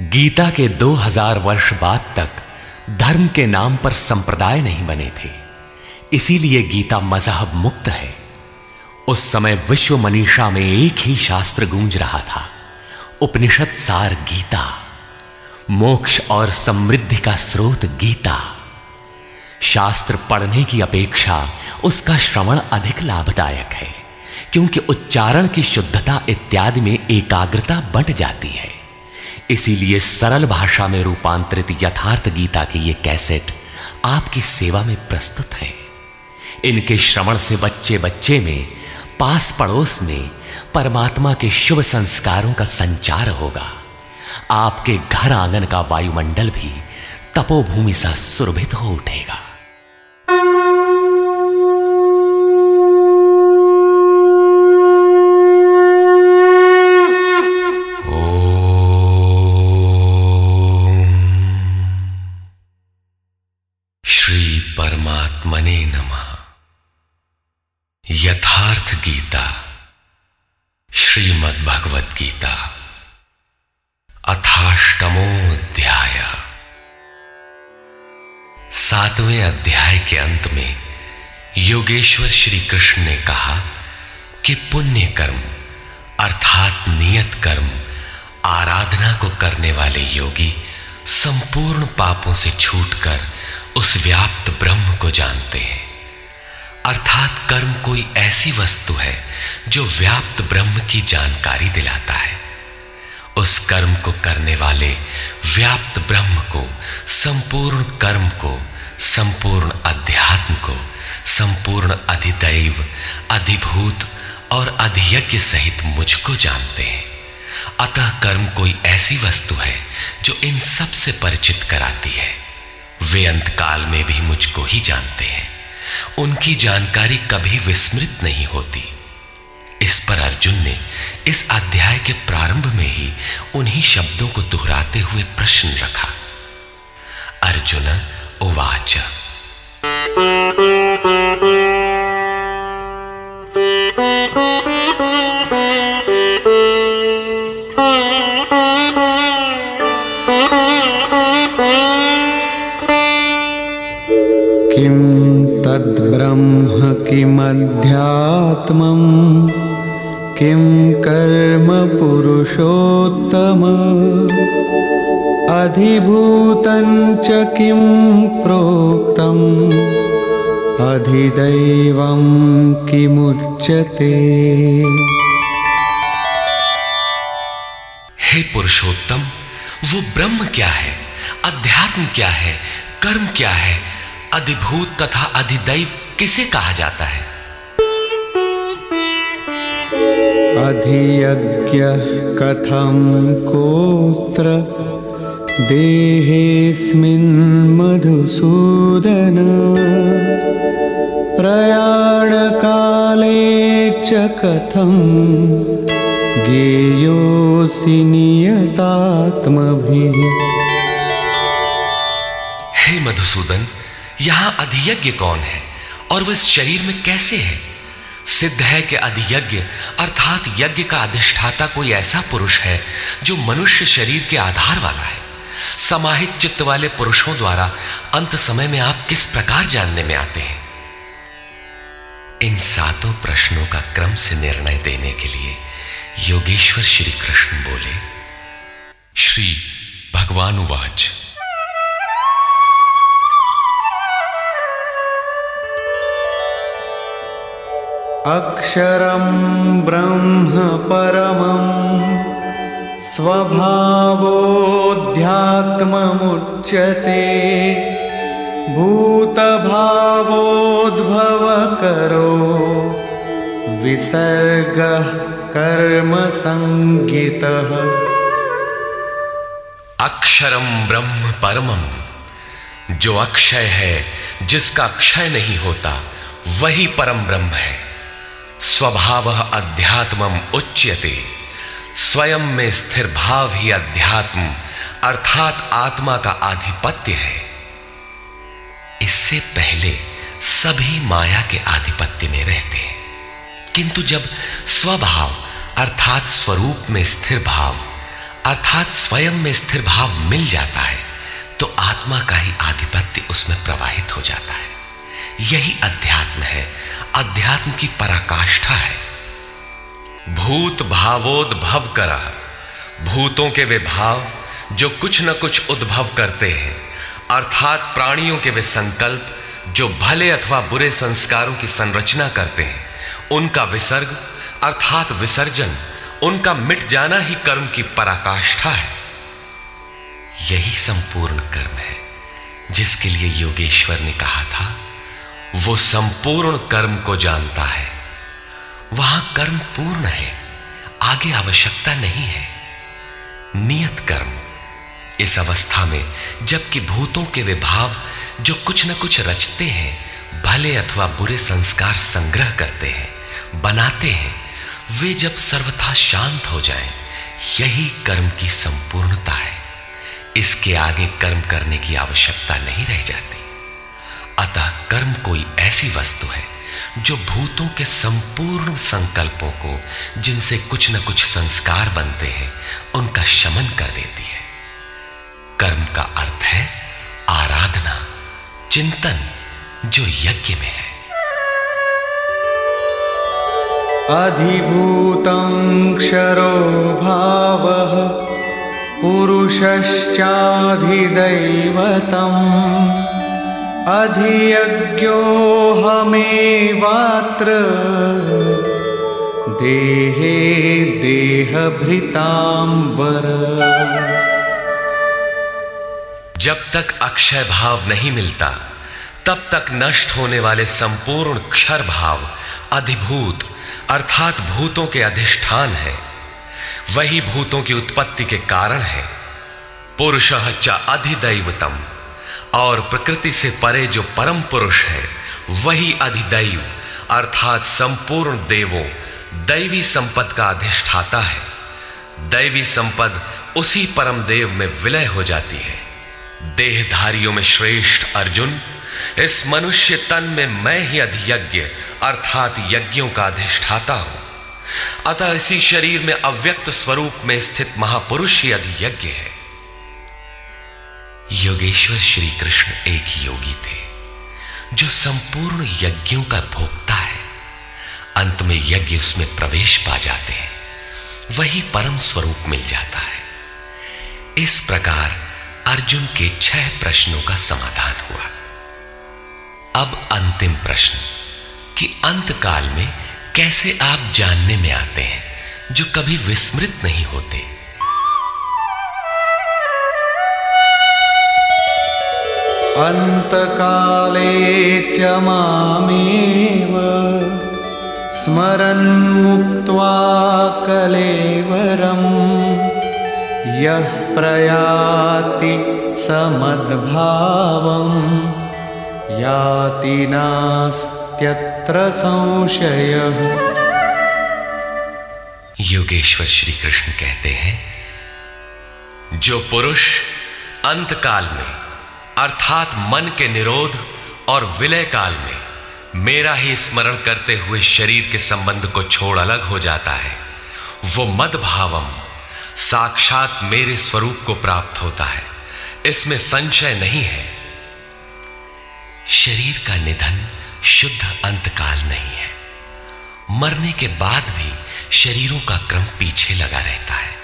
गीता के 2000 वर्ष बाद तक धर्म के नाम पर संप्रदाय नहीं बने थे। इसीलिए गीता मज़हब मुक्त है। उस समय विश्व मनीषा में एक ही शास्त्र गूंज रहा था, उपनिषद सार गीता। मोक्ष और समृद्धि का स्रोत गीता। शास्त्र पढ़ने की अपेक्षा उसका श्रवण अधिक लाभदायक है, क्योंकि उच्चारण की शुद्धता इत्यादि में एकाग्रता बंट जाती है। इसीलिए सरल भाषा में रूपांतरित यथार्थ गीता की ये कैसेट आपकी सेवा में प्रस्तुत है। इनके श्रवण से बच्चे बच्चे में पास पड़ोस में परमात्मा के शुभ संस्कारों का संचार होगा। आपके घर आँगन का वायुमंडल भी तपोभूमि सा सुरभित हो उठेगा। सातवें अध्याय के अंत में योगेश्वर श्री कृष्ण ने कहा कि पुण्य कर्म अर्थात नियत कर्म, आराधना को करने वाले योगी संपूर्ण पापों से छूटकर उस व्याप्त ब्रह्म को जानते हैं। अर्थात कर्म कोई ऐसी वस्तु है जो व्याप्त ब्रह्म की जानकारी दिलाता है। उस कर्म को करने वाले व्याप्त ब्रह्म को, संपूर्ण कर्म को संपूर्ण अध्यात्म को, संपूर्ण अधिदैव, अधिभूत और अधियज्ञ सहित मुझको जानते हैं। अतः कर्म कोई ऐसी वस्तु है जो इन सबसे परिचित कराती है। वे अंतकाल में भी मुझको ही जानते हैं। उनकी जानकारी कभी विस्मृत नहीं होती। इस पर अर्जुन ने इस अध्याय के प्रारंभ में ही उन्हीं शब्दों को दोहराते हुए प्रश्न रखा। अर्जुन उवाच। किं तद्ब्रह्म किमध्यात्मम् किं कर्म पुरुषोत्तम। अधिभूतं च किं प्रोक्तम्? अधिदैवं किमुच्यते? हे पुरुषोत्तम वो ब्रह्म क्या है? अध्यात्म क्या है? कर्म क्या है? अधिभूत तथा अधिदैव किसे कहा जाता है? अधियज्ञ कथम कोत्र? देहेऽस्मिन् मधुसूदन प्रयाणकाले च कथं ज्ञेयोऽसि नियतात्मभिः। हे मधुसूदन, यहाँ अधियज्ञ कौन है और वह इस शरीर में कैसे है? सिद्ध है कि अधियज्ञ अर्थात यज्ञ का अधिष्ठाता कोई ऐसा पुरुष है जो मनुष्य शरीर के आधार वाला है। समाहित चित्त वाले पुरुषों द्वारा अंत समय में आप किस प्रकार जानने में आते हैं? इन सातों प्रश्नों का क्रम से निर्णय देने के लिए योगेश्वर श्री कृष्ण बोले, श्री भगवान उवाच ब्रह्म परमं स्वभावोऽध्यात्ममुच्यते। विसर्गः कर्मसङ्गितः। अक्षरम ब्रह्म परमम। जो अक्षय है, जिसका क्षय नहीं होता, वही परम ब्रह्म है। स्वभाव अध्यात्मम उच्यते। स्वयं में स्थिर भाव ही अध्यात्म, अर्थात आत्मा का आधिपत्य है। इससे पहले सभी माया के आधिपत्य में रहते हैं। किंतु जब स्वभाव, अर्थात स्वरूप में स्थिर भाव, अर्थात स्वयं में स्थिर भाव मिल जाता है तो आत्मा का ही आधिपत्य उसमें प्रवाहित हो जाता है। यही अध्यात्म है। अध्यात्म की पराकाष्ठा है। भूत भावोद्भव करा भूतों के वे भाव जो कुछ न कुछ उद्भव करते हैं, अर्थात प्राणियों के वे संकल्प जो भले अथवा बुरे संस्कारों की संरचना करते हैं, उनका विसर्ग, अर्थात विसर्जन, उनका मिट जाना ही कर्म की पराकाष्ठा है। यही संपूर्ण कर्म है, जिसके लिए योगेश्वर ने कहा था, वो संपूर्ण कर्म को जानता है। वहाँ कर्म पूर्ण है आगे आवश्यकता नहीं है। नियत कर्म इस अवस्था में जबकि भूतों के विभाव जो कुछ न कुछ रचते हैं भले अथवा बुरे संस्कार संग्रह करते हैं बनाते हैं वे जब सर्वथा शांत हो जाएँ, यही कर्म की संपूर्णता है। इसके आगे कर्म करने की आवश्यकता नहीं रह जाती। अतः कर्म कोई ऐसी वस्तु है जो भूतों के संपूर्ण संकल्पों को, जिनसे कुछ न कुछ संस्कार बनते हैं, उनका शमन कर देती है। कर्म का अर्थ है आराधना, चिंतन, जो यज्ञ में है। अधिभूतं क्षरो भावः पुरुषश्चाधिदैवतम्। अधियज्ञोऽहमेवात्र देहे देहभृतां वर जब तक अक्षय भाव नहीं मिलता, तब तक नष्ट होने वाले संपूर्ण क्षर भाव अधिभूत, अर्थात भूतों के अधिष्ठान है। वही भूतों की उत्पत्ति के कारण है। पुरुष च अधिदैवतम। और प्रकृति से परे जो परम पुरुष है, वही अधिदैव, अर्थात संपूर्ण देवों, दैवी संपद का अधिष्ठाता है। दैवी संपद उसी परम देव में विलय हो जाती है। देहधारियों में श्रेष्ठ अर्जुन, इस मनुष्य तन में मैं ही अधियज्ञ, अर्थात यज्ञों का अधिष्ठाता हूँ। अतः इसी शरीर में अव्यक्त स्वरूप में स्थित महापुरुष ही अधियज्ञ है। योगेश्वर श्री कृष्ण एक योगी थे, जो संपूर्ण यज्ञों का भोगता है। अंत में यज्ञ उसमें प्रवेश पा जाते हैं, वही परम स्वरूप मिल जाता है। इस प्रकार अर्जुन के छह प्रश्नों का समाधान हुआ। अब अंतिम प्रश्न, कि अंत काल में कैसे आप जानने में आते हैं, जो कभी विस्मृत नहीं होते? अन्तकाले च मामेव स्मरन् मुक्त्वा कलेवरं यः प्रयाति समद्भावं याति नास्त्यत्र संशयः। योगेश्वर श्री कृष्ण कहते हैं, जो पुरुष अंतकाल में अर्थात मन के निरोध और विलय काल में मेरा ही स्मरण करते हुए शरीर के संबंध को छोड़ अलग हो जाता है। वो मद भावम साक्षात मेरे स्वरूप को प्राप्त होता है। इसमें संशय नहीं है। शरीर का निधन शुद्ध अंतकाल नहीं है। मरने के बाद भी शरीरों का क्रम पीछे लगा रहता है।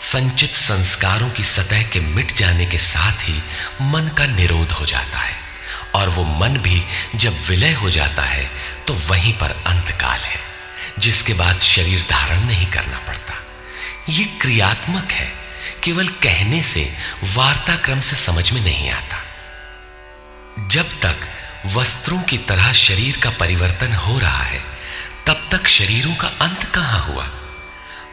संचित संस्कारों की सतह के मिट जाने के साथ ही मन का निरोध हो जाता है और वो मन भी जब विलय हो जाता है तो वहीं पर अंतकाल है, जिसके बाद शरीर धारण नहीं करना पड़ता। ये क्रियात्मक है, केवल कहने से वार्ता क्रम से समझ में नहीं आता। जब तक वस्त्रों की तरह शरीर का परिवर्तन हो रहा है, तब तक शरीरों का अंत कहाँ हुआ?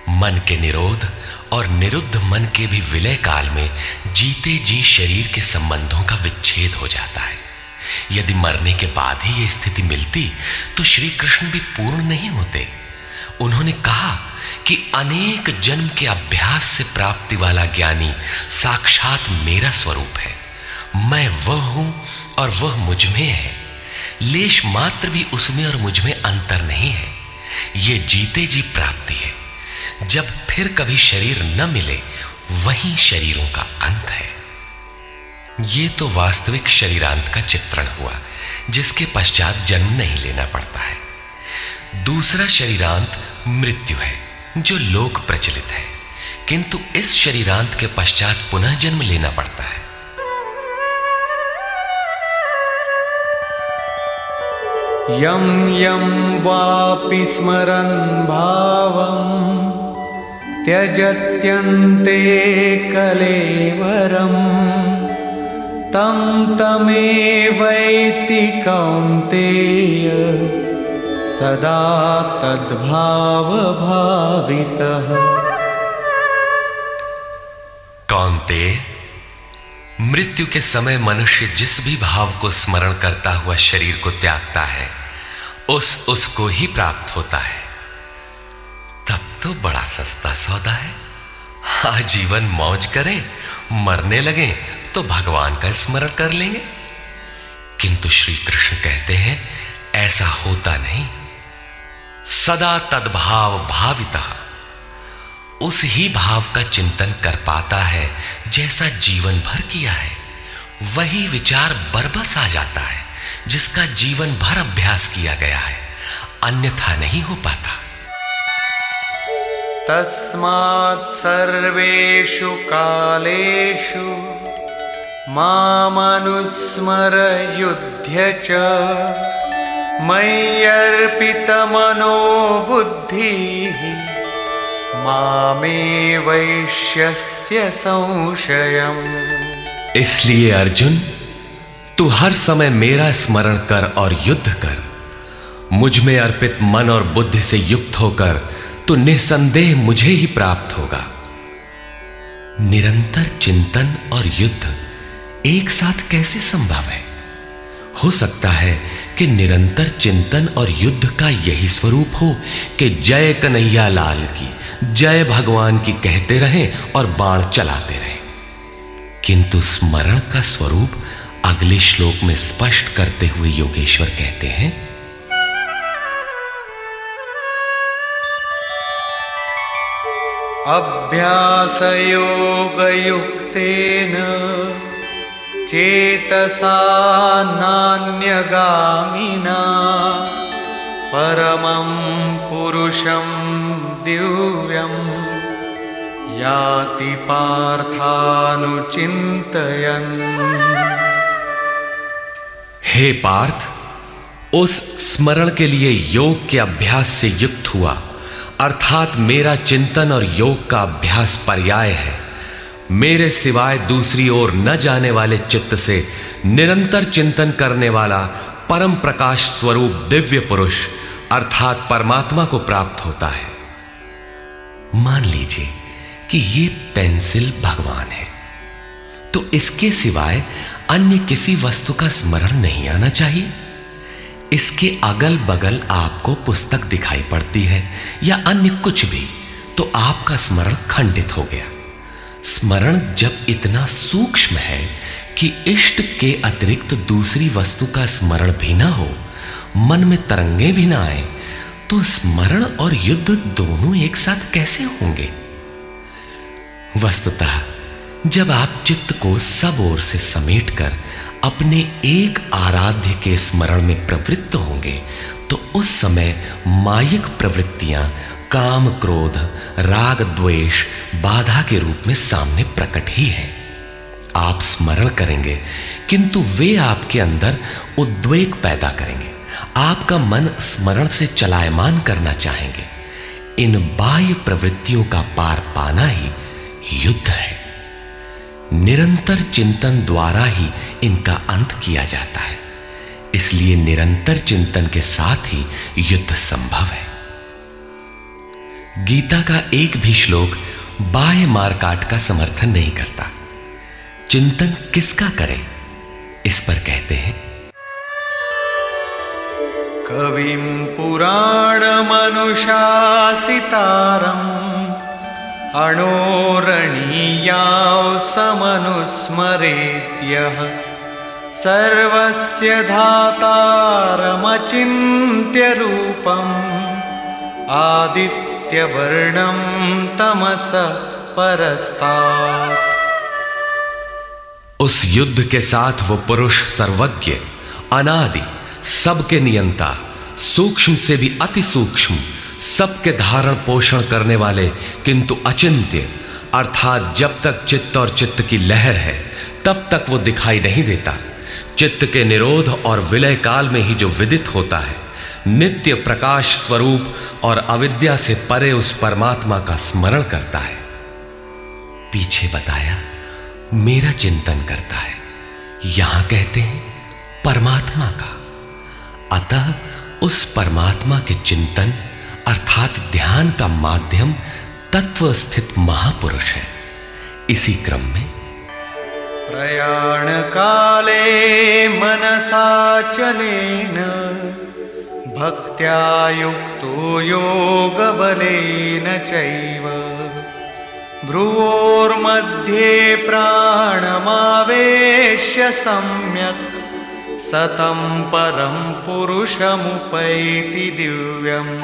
मन के निरोध और निरुद्ध मन के भी विलय काल में जीते जी शरीर के संबंधों का विच्छेद हो जाता है। यदि मरने के बाद ही यह स्थिति मिलती तो श्री कृष्ण भी पूर्ण नहीं होते। उन्होंने कहा कि अनेक जन्म के अभ्यास से प्राप्ति वाला ज्ञानी साक्षात मेरा स्वरूप है। मैं वह हूँ और वह मुझमें है। लेश मात्र भी उसमें और मुझमें अंतर नहीं है। यह जीते जी प्राप्ति है। जब फिर कभी शरीर न मिले, वही शरीरों का अंत है। ये तो वास्तविक शरीरांत का चित्रण हुआ, जिसके पश्चात जन्म नहीं लेना पड़ता है। दूसरा शरीरांत मृत्यु है, जो लोक प्रचलित है। किंतु इस शरीरांत के पश्चात पुनः जन्म लेना पड़ता है। यं यं वापि स्मरन् भावं त्यजत्यन्ते कलेवरं तं तमेवैति कौन्तेय, सदा तद्भावभावितः। कौनते, मृत्यु के समय मनुष्य जिस भी भाव को स्मरण करता हुआ शरीर को त्यागता है, उस उसको ही प्राप्त होता है। तो बड़ा सस्ता सौदा है। आजीवन मौज करें, मरने लगे तो भगवान का स्मरण कर लेंगे। किंतु श्री कृष्ण कहते हैं, ऐसा होता नहीं। सदा तद्भाव भाविता। उस ही भाव का चिंतन कर पाता है, जैसा जीवन भर किया है। वही विचार बरबस आ जाता है, जिसका जीवन भर अभ्यास किया गया है। अन्यथा नहीं हो पाता। तस्मात् कालेषु मामनुस्मर युध्य च मय्यर्पितमनो बुद्धिः मामे वैश्यस्य संशयम्। इसलिए अर्जुन, तू हर समय मेरा स्मरण कर और युद्ध कर। मुझमें अर्पित मन और बुद्धि से युक्त होकर तो निसंदेह मुझे ही प्राप्त होगा। निरंतर चिंतन और युद्ध एक साथ कैसे संभव है? हो सकता है कि निरंतर चिंतन और युद्ध का यही स्वरूप हो कि जय कन्हैया लाल की, जय भगवान की कहते रहें और बाण चलाते रहें। किंतु स्मरण का स्वरूप अगले श्लोक में स्पष्ट करते हुए योगेश्वर कहते हैं अभ्यासयोगयुक्तेन चेतसा नान्यगामिना परमं पुरुषं दिव्यं याति पार्थानुचिन्तयन्। हे पार्थ, उस स्मरण के लिए योग के अभ्यास से युक्त हुआ। अर्थात मेरा चिंतन और योग का अभ्यास पर्याय है। मेरे सिवाय दूसरी ओर न जाने वाले चित्त से निरंतर चिंतन करने वाला परम प्रकाश स्वरूप दिव्य पुरुष अर्थात परमात्मा को प्राप्त होता है। मान लीजिए कि ये पेंसिल भगवान है। तो इसके सिवाय अन्य किसी वस्तु का स्मरण नहीं आना चाहिए? इसके अगल बगल आपको पुस्तक दिखाई पड़ती है या अन्य कुछ भी तो आपका स्मरण खंडित हो गया। स्मरण जब इतना सूक्ष्म है कि इष्ट के अतिरिक्त दूसरी वस्तु का स्मरण भी ना हो, मन में तरंगे भी ना आए तो स्मरण और युद्ध दोनों एक साथ कैसे होंगे? वस्तुतः, जब आप चित्त को सब ओर से समेटकर अपने एक आराध्य के स्मरण में प्रवृत्त होंगे तो उस समय मायिक प्रवृत्तियाँ, काम क्रोध, राग द्वेष, बाधा के रूप में सामने प्रकट ही है। आप स्मरण करेंगे, किंतु वे आपके अंदर उद्वेग पैदा करेंगे। आपका मन स्मरण से चलायमान करना चाहेंगे। इन बाह्य प्रवृत्तियों का पार पाना ही युद्ध है। निरंतर चिंतन द्वारा ही इनका अंत किया जाता है। इसलिए निरंतर चिंतन के साथ ही युद्ध संभव है। गीता का एक भी श्लोक बाह्य मारकाट का समर्थन नहीं करता। चिंतन किसका करें? इस पर कहते हैं। कविं पुराणमनुशासितारम् अणोरणीयां समनुस्मरेद्यः सर्वस्य धातारमचिन्त्यरूपम्। नित्यवर्णं तमस परस्तात्। उस युद्ध के साथ वो पुरुष सर्वज्ञ, अनादि, सबके नियंता, सूक्ष्म से भी अति सूक्ष्म सबके धारण पोषण करने वाले, किंतु अचिंत्य, अर्थात जब तक चित्त और चित्त की लहर है, तब तक वो दिखाई नहीं देता। चित्त के निरोध और विलय काल में ही जो विदित होता है, नित्य प्रकाश स्वरूप और अविद्या से परे उस परमात्मा का स्मरण करता है। पीछे बताया, मेरा चिंतन करता है। यहाँ कहते हैं, परमात्मा का। अतः उस परमात्मा के चिंतन अर्थात ध्यान का माध्यम तत्व स्थित महापुरुष है। इसी क्रम में प्रयाण काले मनसा चलेन भक्त्या युक्तो योगबलेन चैव। भ्रुवोर्मध्ये प्राणमावेश्य सम्यक् सतं परं पुरुषमुपैति दिव्यम्।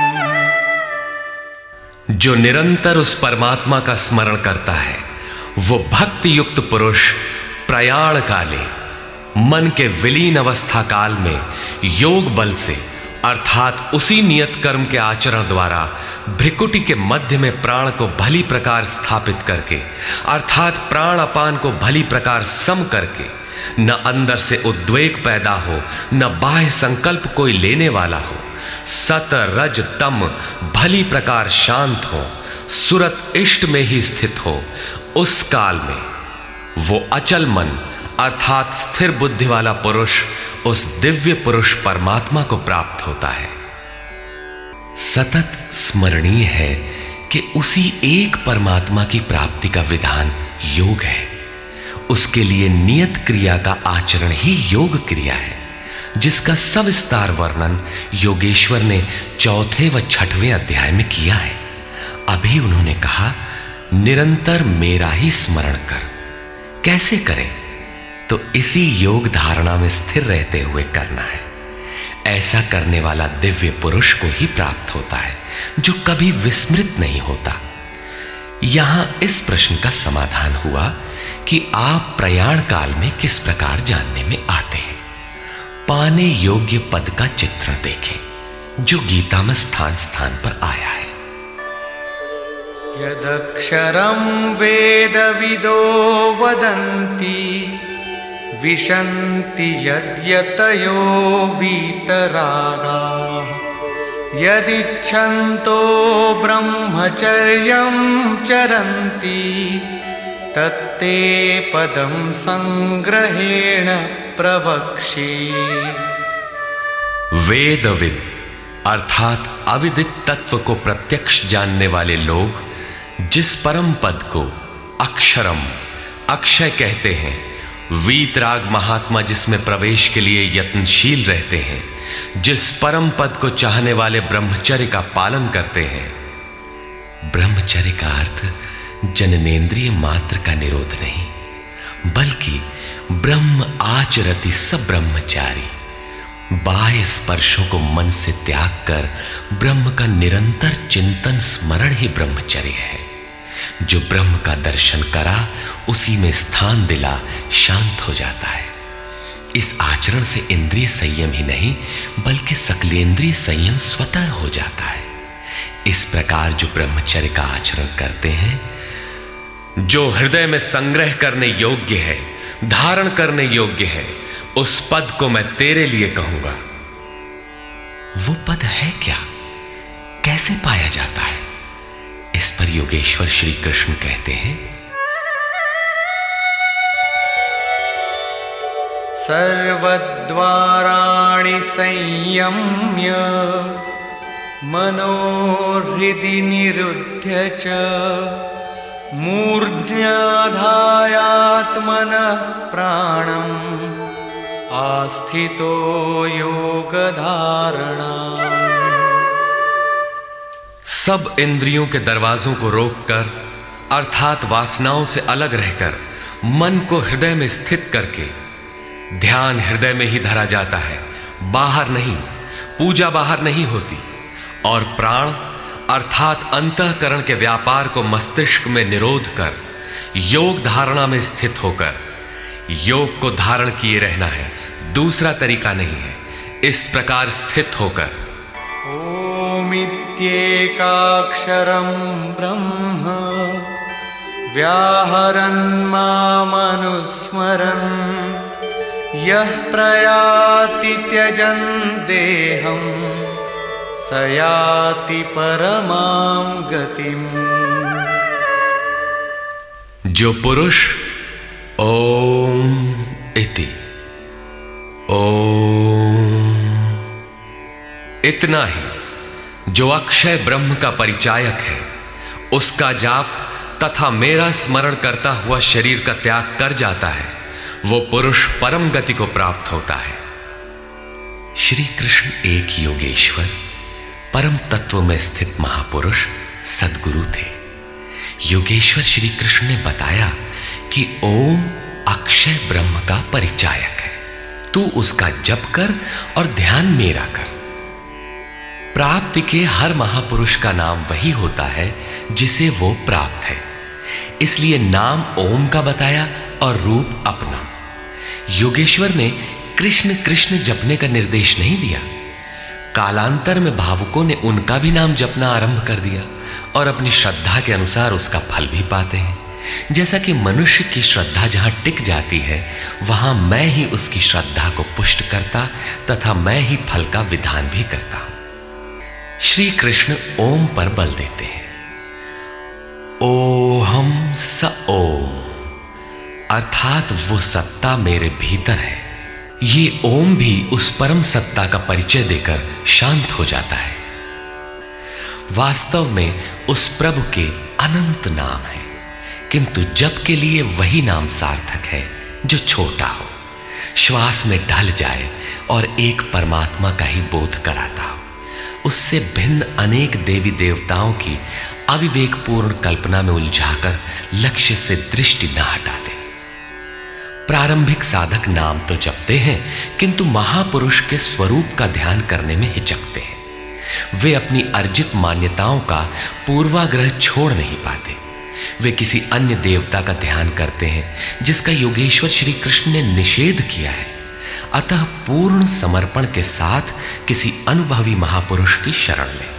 जो निरंतर उस परमात्मा का स्मरण करता है, वो भक्ति युक्त पुरुष प्रयाण काले मन के विलीन अवस्था काल में योग बल से, अर्थात उसी नियत कर्म के आचरण द्वारा, भ्रिकुटी के मध्य में प्राण को भली प्रकार स्थापित करके, अर्थात प्राण अपान को भली प्रकार सम करके न अंदर से उद्वेग पैदा हो, न बाह्य संकल्प कोई लेने वाला हो। सत रज तम भली प्रकार शांत हो, सुरत इष्ट में ही स्थित हो। उस काल में वो अचल मन, अर्थात स्थिर बुद्धि वाला पुरुष, उस दिव्य पुरुष परमात्मा को प्राप्त होता है। सतत स्मरणीय है कि उसी एक परमात्मा की प्राप्ति का विधान योग है। उसके लिए नियत क्रिया का आचरण ही योग क्रिया है, जिसका सविस्तार वर्णन योगेश्वर ने चौथे व छठवें अध्याय में किया है। अभी उन्होंने कहा, निरंतर मेरा ही स्मरण कर। कैसे करें? तो इसी योग धारणा में स्थिर रहते हुए करना है। ऐसा करने वाला दिव्य पुरुष को ही प्राप्त होता है, जो कभी विस्मृत नहीं होता। यहाँ इस प्रश्न का समाधान हुआ कि आप प्रयाण काल में किस प्रकार जानने में आते हैं। पाने योग्य पद का चित्र देखें, जो गीता में स्थान स्थान पर आया है। यदक्षरं वेदविदो वदन्ति, विशन्ति यद्यतयो वीतरागाः। यदिच्छन्तो ब्रह्मचर्यं चरन्ति तत्ते पदं सङ्ग्रहेण प्रवक्ष्ये वेदविद, अर्थात अविदित तत्व को प्रत्यक्ष जानने वाले लोग, जिस परम पद को अक्षरम, अक्षय कहते हैं, वीतराग महात्मा जिसमें प्रवेश के लिए यत्नशील रहते हैं, जिस परम पद को चाहने वाले ब्रह्मचर्य का पालन करते हैं। ब्रह्मचर्य का अर्थ जननेन्द्रिय मात्र का निरोध नहीं, बल्कि ब्रह्म आचरति सब ब्रह्मचारी। बाह्य स्पर्शों को मन से त्याग कर ब्रह्म का निरंतर चिंतन स्मरण ही ब्रह्मचर्य है। जो ब्रह्म का दर्शन करा, उसी में स्थान दिला, शांत हो जाता है। इस आचरण से इंद्रिय संयम ही नहीं, बल्कि सकलेंद्रिय संयम स्वतः हो जाता है। इस प्रकार जो ब्रह्मचर्य का आचरण करते हैं जो हृदय में संग्रह करने योग्य है, धारण करने योग्य है, उस पद को मैं तेरे लिए कहूँगा। वो पद है क्या? कैसे पाया जाता है? इस पर योगेश्वर श्री कृष्ण कहते हैं, सर्वद्वाराणि संयम्य, मनोहृदि निरुध्य च। मूर्ध्याधायात्मनः प्राणम् आस्थितो योगधारणा। सब इंद्रियों के दरवाजों को रोककर, अर्थात वासनाओं से अलग रहकर, मन को हृदय में स्थित करके, ध्यान हृदय में ही धरा जाता है, बाहर नहीं, पूजा बाहर नहीं होती, और प्राण अर्थात अंतकरण के व्यापार को मस्तिष्क में निरोध कर, योग धारणा में स्थित होकर, योग को धारण किए रहना है। दूसरा तरीका नहीं है। इस प्रकार स्थित होकर। ओमित्येकाक्षरं ब्रह्म, व्याहरन् मामनुस्मरन्, यः प्रयाति त्यजन् देहं स याति परमां गतिम्। जो पुरुष ओम इति, ओम इतना ही, जो अक्षय ब्रह्म का परिचायक है, उसका जाप तथा मेरा स्मरण करता हुआ शरीर का त्याग कर जाता है, वो पुरुष परम गति को प्राप्त होता है। श्री कृष्ण एक योगेश्वर। परम तत्व में स्थित महापुरुष सदगुरु थे। योगेश्वर श्री कृष्ण ने बताया कि ओम अक्षय ब्रह्म का परिचायक है। तू उसका जप कर और ध्यान मेरा कर। प्राप्ति के हर महापुरुष का नाम वही होता है जिसे वो प्राप्त है। इसलिए नाम ओम का बताया और रूप अपना। योगेश्वर ने कृष्ण कृष्ण जपने का निर्देश नहीं दिया। कालांतर में भावुकों ने उनका भी नाम जपना आरंभ कर दिया और अपनी श्रद्धा के अनुसार उसका फल भी पाते हैं। जैसा कि मनुष्य की श्रद्धा जहाँ टिक जाती है, वहाँ मैं ही उसकी श्रद्धा को पुष्ट करता तथा मैं ही फल का विधान भी करता। श्री कृष्ण ओम पर बल देते हैं। ओहम स ओम। अर्थात वो सत्ता मेरे भीतर है। ये ओम भी उस परम सत्ता का परिचय देकर शांत हो जाता है। वास्तव में उस प्रभु के अनंत नाम है, किंतु जब के लिए वही नाम सार्थक है जो छोटा हो, श्वास में ढल जाए और एक परमात्मा का ही बोध कराता हो। उससे भिन्न अनेक देवी देवताओं की अविवेकपूर्ण कल्पना में उलझाकर लक्ष्य से दृष्टि न हटा दे प्रारंभिक साधक नाम तो जपते हैं, किंतु महापुरुष के स्वरूप का ध्यान करने में हिचकते हैं। वे अपनी अर्जित मान्यताओं का पूर्वाग्रह छोड़ नहीं पाते। वे किसी अन्य देवता का ध्यान करते हैं, जिसका योगेश्वर श्री कृष्ण ने निषेध किया है। अतः पूर्ण समर्पण के साथ किसी अनुभवी महापुरुष की शरण लें।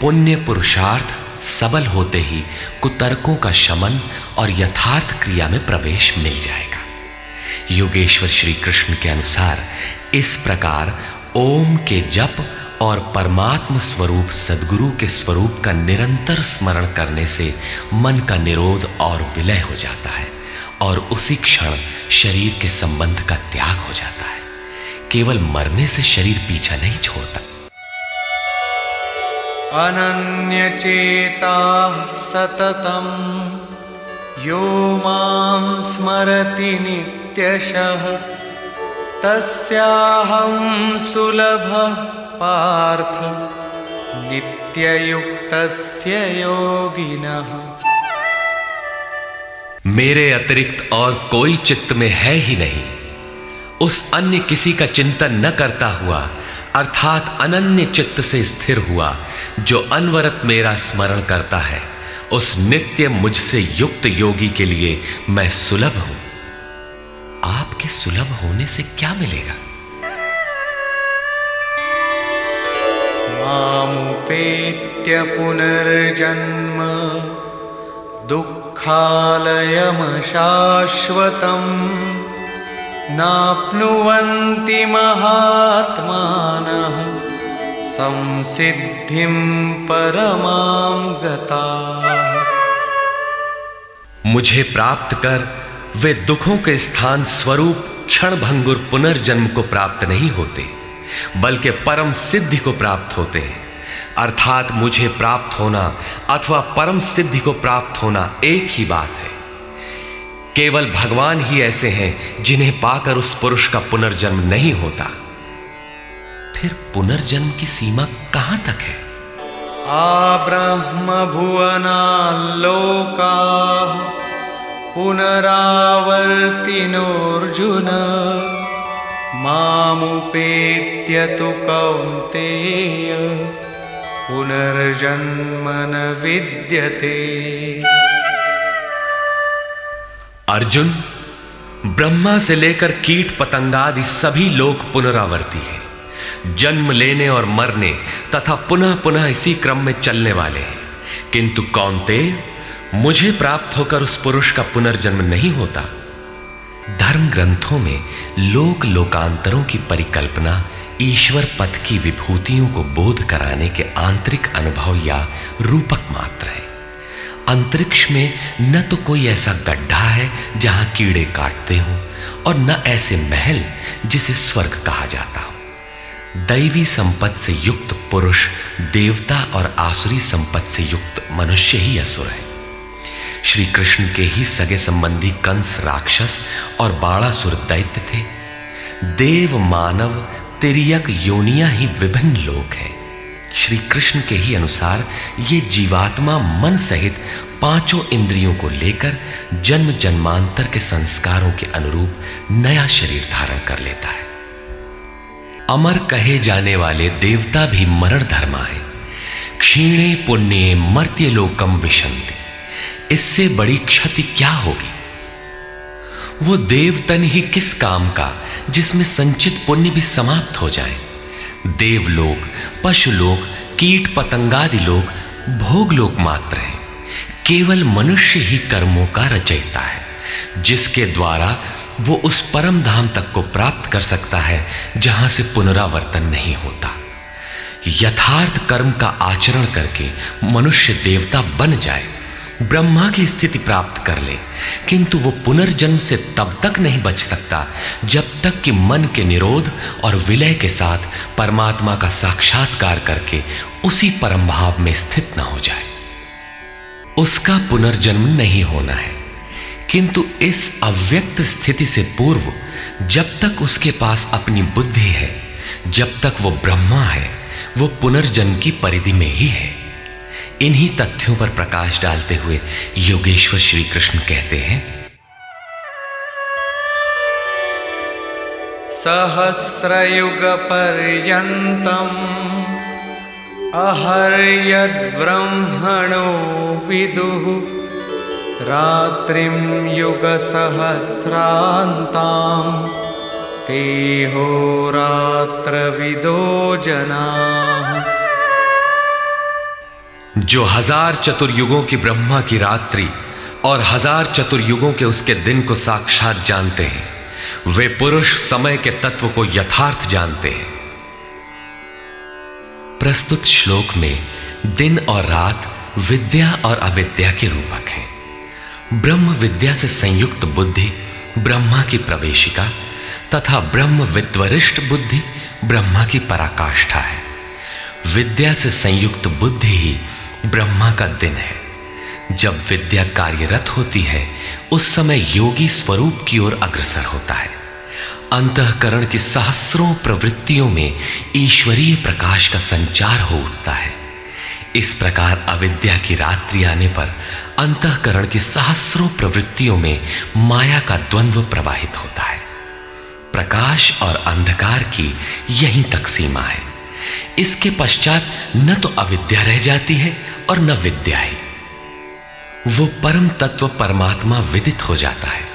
पुण्य पुरुषार्थ सबल होते ही कुतर्कों का शमन और यथार्थ क्रिया में प्रवेश मिल जाएगा। योगेश्वर श्री कृष्ण के अनुसार इस प्रकार ओम के जप और परमात्म स्वरूप सदगुरु के स्वरूप का निरंतर स्मरण करने से मन का निरोध और विलय हो जाता है और उसी क्षण शरीर के संबंध का त्याग हो जाता है। केवल मरने से शरीर पीछा नहीं छोड़ता। अनन्यचेता सततं यो माँ स्मरति नित्यशः तस्याहं सुलभः पार्थ, नित्ययुक्तस्य योगिनः। मेरे अतिरिक्त और कोई चित्त में है ही नहीं। उस अन्य किसी का चिंतन न करता हुआ, अर्थात अनन्य चित्त से स्थिर हुआ, जो अनवरत मेरा स्मरण करता है, उस नित्य मुझसे युक्त योगी के लिए मैं सुलभ हूँ। आपके सुलभ होने से क्या मिलेगा? मामुपेत्य पुनर्जन्म दुःखालयमशाश्वतम् नाप्नुवन्ति महात्मानः संसिद्धिं परमां गताः। मुझे प्राप्त कर वे दुखों के स्थान स्वरूप क्षण भंगुर पुनर्जन्म को प्राप्त नहीं होते, बल्कि परम सिद्धि को प्राप्त होते हैं। अर्थात मुझे प्राप्त होना अथवा परम सिद्धि को प्राप्त होना एक ही बात है। केवल भगवान ही ऐसे हैं जिन्हें पाकर उस पुरुष का पुनर्जन्म नहीं होता। फिर पुनर्जन्म की सीमा कहाँ तक है? आब्रह्मभुवनाल्लोकाः पुनरावर्तिनोऽर्जुन। मामुपेत्य तु कौन्तेय पुनर्जन्म न विद्यते। अर्जुन, ब्रह्मा से लेकर कीट पतंगादि सभी लोग पुनरावर्ती हैं। जन्म लेने और मरने तथा पुनः पुनः इसी क्रम में चलने वाले हैं। किंतु कौनते मुझे प्राप्त होकर उस पुरुष का पुनर्जन्म नहीं होता। धर्म ग्रंथों में लोक लोकांतरों की परिकल्पना ईश्वर पद की विभूतियों को बोध कराने के आंतरिक अनुभव या रूपक मात्र है। अंतरिक्ष में न तो कोई ऐसा गड्ढा है जहाँ कीड़े काटते हों और न ऐसे महल जिसे स्वर्ग कहा जाता हो। दैवी संपत्ति से युक्त पुरुष, देवता और आसुरी संपत्ति से युक्त मनुष्य ही असुर है। श्री कृष्ण के ही सगे संबंधी कंस राक्षस और बाणासुर दैत्य थे। देव मानव, तिरियक योनिया ही विभिन्न लोक हैं। श्री कृष्ण के ही अनुसार ये जीवात्मा मन सहित पाँचों इंद्रियों को लेकर जन्म जन्मांतर के संस्कारों के अनुरूप नया शरीर धारण कर लेता है। अमर कहे जाने वाले देवता भी मरण धर्मा है। क्षीणे पुण्य मर्त्य लोकम विशंति इससे बड़ी क्षति क्या होगी? वो देवतन ही किस काम का, जिसमें संचित पुण्य भी समाप्त हो जाए? देवलोक, पशुलोक, कीट पतंगादि लोग भोगलोक मात्र हैं। केवल मनुष्य ही कर्मों का रचयिता है, जिसके द्वारा वो उस परम धाम तक को प्राप्त कर सकता है, जहाँ से पुनरावर्तन नहीं होता। यथार्थ कर्म का आचरण करके मनुष्य देवता बन जाए। ब्रह्मा की स्थिति प्राप्त कर ले। किंतु वो पुनर्जन्म से तब तक नहीं बच सकता, जब तक कि मन के निरोध और विलय के साथ परमात्मा का साक्षात्कार करके उसी परम भाव में स्थित न हो जाए। उसका पुनर्जन्म नहीं होना है। किंतु इस अव्यक्त स्थिति से पूर्व जब तक उसके पास अपनी बुद्धि है, जब तक वो ब्रह्मा है, वो पुनर्जन्म की परिधि में ही है। इन्हीं तथ्यों पर प्रकाश डालते हुए योगेश्वर श्री कृष्ण कहते हैं सहस्रयुग पर्यन्तम् युग विदुः, रात्रिं युगसहस्रान्तां तेहोरात्रविदो जनाः। जो हज़ार चतुर्युगों की ब्रह्मा की रात्रि और हज़ार चतुर्युगों के उसके दिन को साक्षात जानते हैं। वे पुरुष समय के तत्व को यथार्थ जानते हैं। प्रस्तुत श्लोक में दिन और रात विद्या और अविद्या के रूपक हैं। ब्रह्म विद्या से संयुक्त बुद्धि ब्रह्मा की प्रवेशिका तथा ब्रह्म विद्वरिष्ठ बुद्धि ब्रह्मा की पराकाष्ठा है। विद्या से संयुक्त बुद्धि ही ब्रह्मा का दिन है। जब विद्या कार्यरत होती है, उस समय योगी स्वरूप की ओर अग्रसर होता है। अंतकरण की सहस्रों प्रवृत्तियों में ईश्वरीय प्रकाश का संचार हो उठता है। इस प्रकार अविद्या की रात्रि आने पर अंतकरण की सहस्रों प्रवृत्तियों में माया का द्वंद्व प्रवाहित होता है। प्रकाश और अंधकार की यहीं तक सीमा है। इसके पश्चात न तो अविद्या रह जाती है और न विद्या ही वो परम तत्व परमात्मा विदित हो जाता है।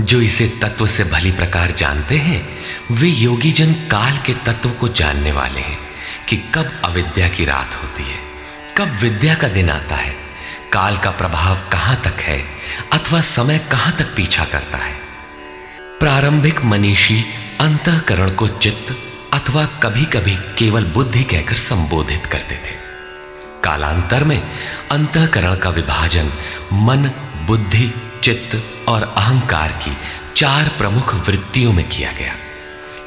जो इसे तत्व से भली प्रकार जानते हैं, वे योगी जन काल के तत्व को जानने वाले हैं कि कब अविद्या की रात होती है, कब विद्या का दिन आता है, काल का प्रभाव कहाँ तक है, अथवा समय कहाँ तक पीछा करता है। प्रारंभिक मनीषी अंतकरण को चित्त अथवा कभी कभी केवल बुद्धि कहकर संबोधित करते थे। कालांतर में अंतकरण का विभाजन, मन, बुद्धि, चित्त और अहंकार की चार प्रमुख वृत्तियों में किया गया।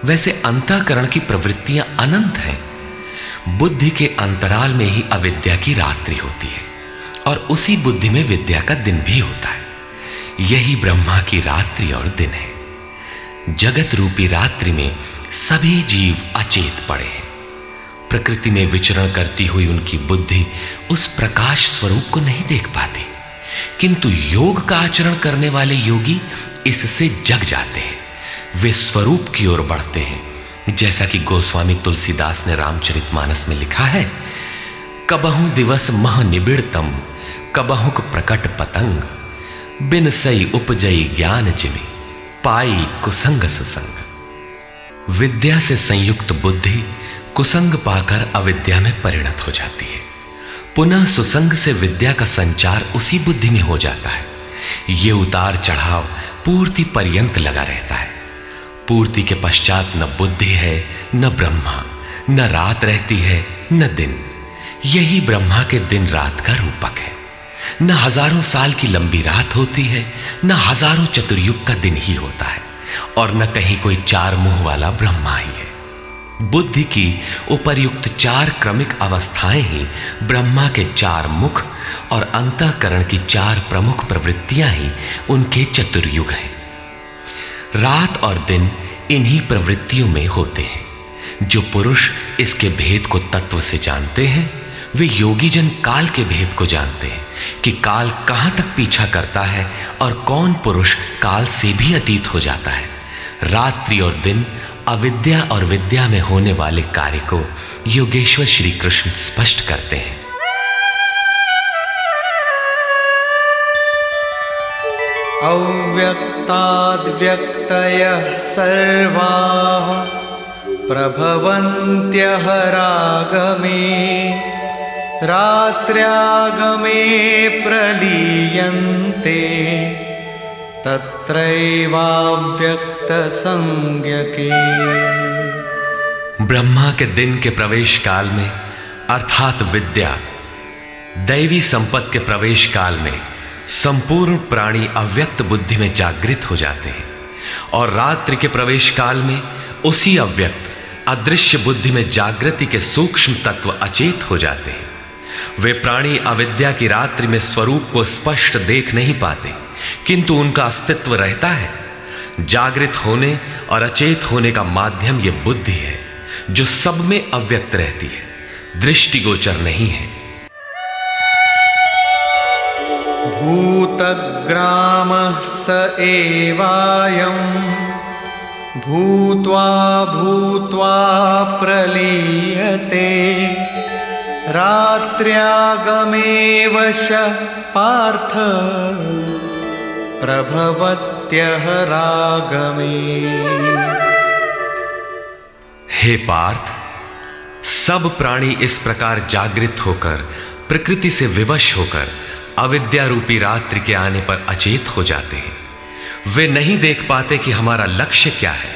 वैसे अंतकरण की प्रवृत्तियाँ अनंत हैं। बुद्धि के अंतराल में ही अविद्या की रात्रि होती है और उसी बुद्धि में विद्या का दिन भी होता है। यही ब्रह्मा की रात्रि और दिन है। जगत रूपी रात्रि में सभी जीव अचेत पड़े हैं। प्रकृति में विचरण करती हुई उनकी बुद्धि उस प्रकाश स्वरूप को नहीं देख पाती। किंतु योग का आचरण करने वाले योगी इससे जग जाते हैं। वे स्वरूप की ओर बढ़ते हैं। जैसा कि गोस्वामी तुलसीदास ने रामचरितमानस में लिखा है, कबहु दिवस मह निबिड़तम कबहुक प्रकट पतंग, बिन सई उपजई ज्ञान जिमि, पाई कुसंग सुसंग। विद्या से संयुक्त बुद्धि कुसंग पाकर अविद्या में परिणत हो जाती है। पुनः सुसंग से विद्या का संचार उसी बुद्धि में हो जाता है। ये उतार चढ़ाव पूर्ति पर्यंत लगा रहता है। पूर्ति के पश्चात न बुद्धि है, न ब्रह्मा, न रात रहती है, न दिन। यही ब्रह्मा के दिन रात का रूपक है। न हज़ारों साल की लंबी रात होती है, न हज़ारों चतुर्युग का दिन ही होता है, और न कहीं कोई चार मुँह वाला ब्रह्मा ही है। बुद्धि की उपर्युक्त चार क्रमिक अवस्थाएँ ही, ब्रह्मा के चार मुख और अंतकरण की चार प्रमुख प्रवृत्तियाँ ही, उनके चतुर्युग हैं। रात और दिन इन्हीं प्रवृत्तियों में होते हैं। जो पुरुष इसके भेद को तत्व से जानते हैं, वे योगी जन काल के भेद को जानते हैं कि काल कहाँ तक पीछा करता है और कौन पुरुष काल से भी अतीत हो जाता है। रात्रि और दिन अविद्या और विद्या में होने वाले कार्य को योगेश्वर श्री कृष्ण स्पष्ट करते हैं। अव्यक्ताद्व्यक्तयः सर्वाः प्रभवन्त्यः रागमे रात्र्यागमे प्रलीयन्ते। तत्रैवाव्यक्तसंज्ञके। ब्रह्मा के दिन के प्रवेश काल में, अर्थात विद्या, दैवी संपत्ति के प्रवेश काल में, संपूर्ण प्राणी अव्यक्त बुद्धि में जागृत हो जाते हैं। और रात्रि के प्रवेश काल में, उसी अव्यक्त, अदृश्य बुद्धि में जागृति के सूक्ष्म तत्व अचेत हो जाते हैं। वे प्राणी अविद्या की रात्रि में स्वरूप को स्पष्ट देख नहीं पाते। किंतु उनका अस्तित्व रहता है। जागृत होने और अचेत होने का माध्यम यह बुद्धि है, जो सब में अव्यक्त रहती है, दृष्टिगोचर नहीं है। भूतग्रामः स एवायं, भूत्वा भूत्वा प्रलीयते, रात्र्यागमेव श पार्थ। प्रभवत्यः रागमे। हे पार्थ, सब प्राणी इस प्रकार जागृत होकर, प्रकृति से विवश होकर अविद्या रूपी रात्रि के आने पर अचेत हो जाते हैं। वे नहीं देख पाते कि हमारा लक्ष्य क्या है।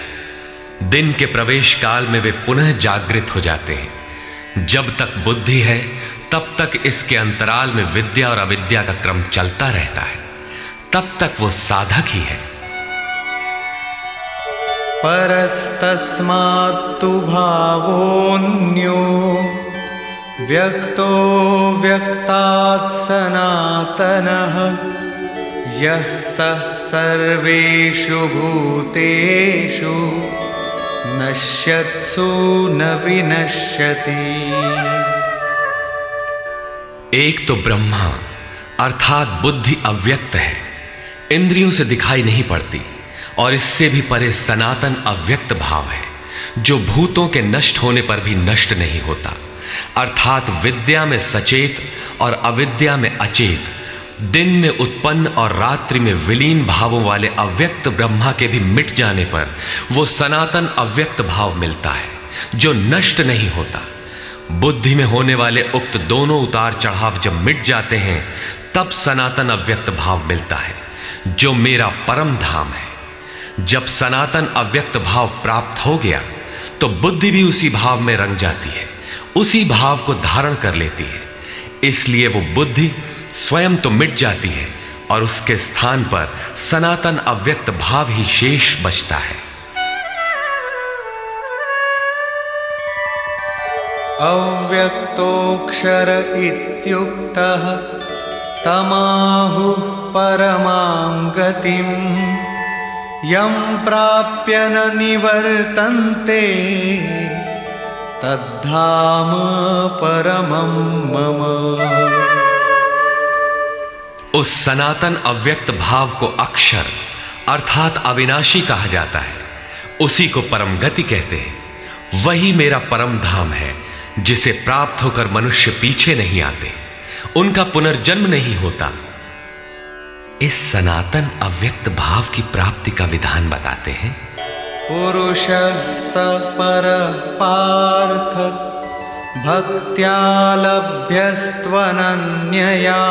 दिन के प्रवेश काल में वे पुनः जागृत हो जाते हैं। जब तक बुद्धि है, तब तक इसके अंतराल में विद्या और अविद्या का क्रम चलता रहता है। तब तक वो साधक ही है। परस्तस्मात्तु भावोऽन्यो व्यक्तो व्यक्तात् सनातनः यः सः सर्वेषु भूतेषु नश्यत्सु न विनश्यति। एक तो ब्रह्मा अर्थात बुद्धि अव्यक्त है। इंद्रियों से दिखाई नहीं पड़ती, और इससे भी परे सनातन अव्यक्त भाव है, जो भूतों के नष्ट होने पर भी नष्ट नहीं होता। अर्थात विद्या में सचेत और अविद्या में अचेत, दिन में उत्पन्न और रात्रि में विलीन भावों वाले अव्यक्त ब्रह्मा के भी मिट जाने पर वो सनातन अव्यक्त भाव मिलता है, जो नष्ट नहीं होता। बुद्धि में होने वाले उक्त दोनों उतार चढ़ाव जब मिट जाते हैं, तब सनातन अव्यक्त भाव मिलता है। जो मेरा परम धाम है। जब सनातन अव्यक्त भाव प्राप्त हो गया तो बुद्धि भी उसी भाव में रंग जाती है, उसी भाव को धारण कर लेती है। इसलिए वो बुद्धि स्वयं तो मिट जाती है और उसके स्थान पर सनातन अव्यक्त भाव ही शेष बचता है। अव्यक्तोऽक्षर इत्युक्तः तमाहुः परमां गतिं यं प्राप्य न निवर्तन्ते। तद्धाम परमं मम। उस सनातन अव्यक्त भाव को अक्षर, अर्थात अविनाशी कहा जाता है, उसी को परम गति कहते हैं। वही मेरा परम धाम है, जिसे प्राप्त होकर मनुष्य पीछे नहीं आते। उनका पुनर्जन्म नहीं होता। इस सनातन अव्यक्त भाव की प्राप्ति का विधान बताते हैं। पुरुष स पर पार्थ भक्त्या लभ्यस्त्वनन्यया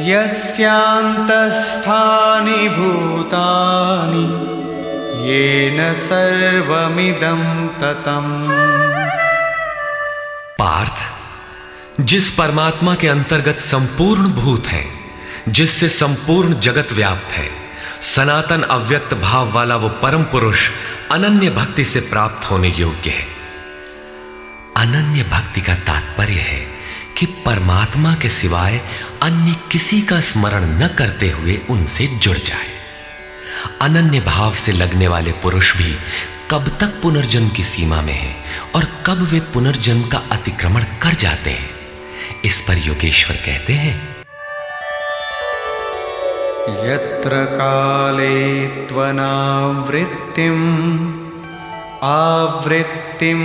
यस्यान्तस्थानि भूतानि येन सर्वमिदं ततम्। पार्थ जिस परमात्मा के अंतर्गत संपूर्ण भूत है जिससे संपूर्ण जगत व्याप्त है। सनातन अव्यक्त भाव वाला वो परम पुरुष अनन्य भक्ति से प्राप्त होने योग्य है। अनन्य भक्ति का तात्पर्य है कि परमात्मा के सिवाय अन्य किसी का स्मरण न करते हुए उनसे जुड़ जाए। अनन्य भाव से लगने वाले पुरुष भी कब तक पुनर्जन्म की सीमा में है और कब वे पुनर्जन्म का अतिक्रमण कर जाते हैं। इस पर योगेश्वर कहते हैं यत्र काले त्वनावृत्तिम् आवृत्तिं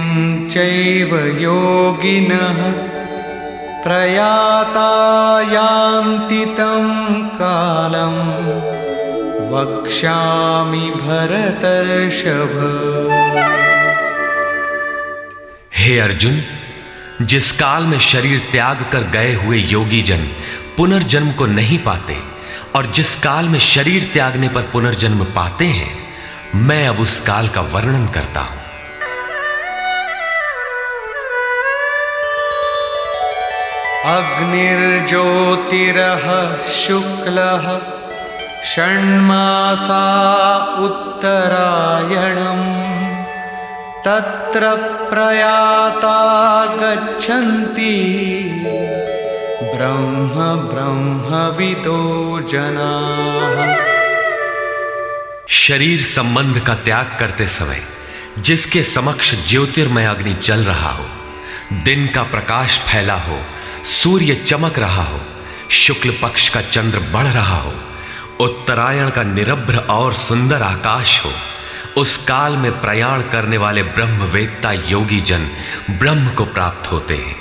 चैव योगिनः, प्रयाता यान्ति तं कालं, वक्ष्यामि भरतर्षभ। हे अर्जुन, जिस काल में शरीर त्याग कर गए हुए योगी जन पुनर्जन्म को नहीं पाते और जिस काल में शरीर त्यागने पर पुनर्जन्म पाते हैं, मैं अब उस काल का वर्णन करता हूँ। अग्निर्ज्योतिरः शुक्लः षण्मासा उत्तरायणम् तत्र प्रयाता गच्छन्ति। ब्रह्म ब्रह्मविदो जनाः शरीर संबंध का त्याग करते समय, जिसके समक्ष ज्योतिर्मय अग्नि जल रहा हो, दिन का प्रकाश फैला हो, सूर्य चमक रहा हो, शुक्ल पक्ष का चंद्र बढ़ रहा हो, उत्तरायण का निरभ्र और सुंदर आकाश हो, उस काल में प्रयाण करने वाले ब्रह्मवेत्ता योगी जन ब्रह्म को प्राप्त होते हैं।